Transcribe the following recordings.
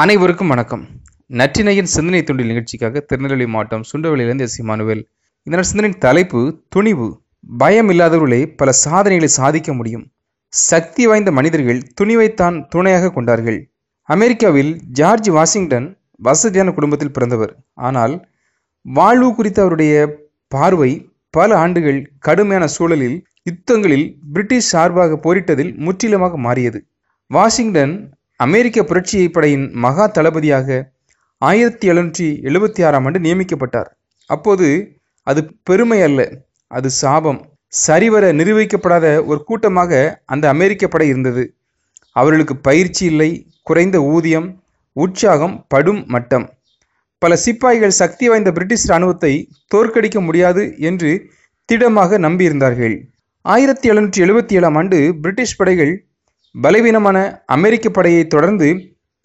அனைவருக்கும் வணக்கம். நற்றினையின் சிந்தனை தொண்டில் நிகழ்ச்சிக்காக திருநெல்வேலி மாவட்டம் சுண்டவெளியிலிருந்து எஸ் இமானுவேல் இதனால் சிந்தனையின் தலைப்பு துணிவு. பயம் இல்லாதவர்களே பல சாதனைகளை சாதிக்க முடியும். சக்தி வாய்ந்த மனிதர்கள் துணிவைத்தான் துணையாக கொண்டார்கள். அமெரிக்காவில் ஜார்ஜ் வாஷிங்டன் வசதியான குடும்பத்தில் பிறந்தவர். ஆனால் வாழ்வு குறித்த அவருடைய பார்வை பல ஆண்டுகள் கடுமையான சூழலில் யுத்தங்களில் பிரிட்டிஷ் சார்பாக போரிட்டதில் முற்றிலுமாக மாறியது. வாஷிங்டன் அமெரிக்க புரட்சி படையின் மகா தளபதியாக ஆயிரத்தி எழுநூற்றி எழுபத்தி ஆறாம் ஆண்டு நியமிக்கப்பட்டார். அப்போது அது பெருமை அல்ல அது சாபம். சரிவர நிரூபிக்கப்படாத ஒரு கூட்டமாக அந்த அமெரிக்க படை இருந்தது. அவர்களுக்கு பயிற்சி இல்லை குறைந்த ஊதியம் உற்சாகம் படும் மட்டம். பல சிப்பாய்கள் சக்தி வாய்ந்த பிரிட்டிஷ் இராணுவத்தை தோற்கடிக்க முடியாது என்று திடமாக நம்பியிருந்தார்கள். ஆயிரத்தி எழுநூற்றி எழுபத்தி ஏழாம் ஆண்டு பிரிட்டிஷ் படைகள் பலவீனமான அமெரிக்க படையை தொடர்ந்து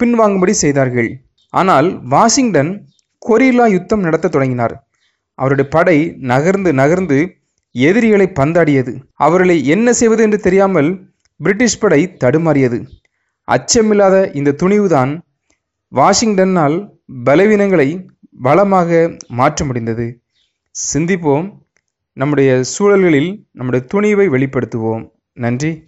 பின்வாங்கும்படி செய்தார்கள். ஆனால் வாஷிங்டன் கொரில்லா யுத்தம் நடத்த தொடங்கினார். அவருடைய படை நகர்ந்து நகர்ந்து எதிரிகளை பந்தாடியது. அவர்களை என்ன செய்வது என்று தெரியாமல் பிரிட்டிஷ் படை தடுமாறியது. அச்சமில்லாத இந்த துணிவுதான் வாஷிங்டனால் பலவீனங்களை பலமாக மாற்ற முடிந்தது. சிந்திப்போம். நம்முடைய சூழல்களில் நம்முடைய துணிவை வெளிப்படுத்துவோம். நன்றி.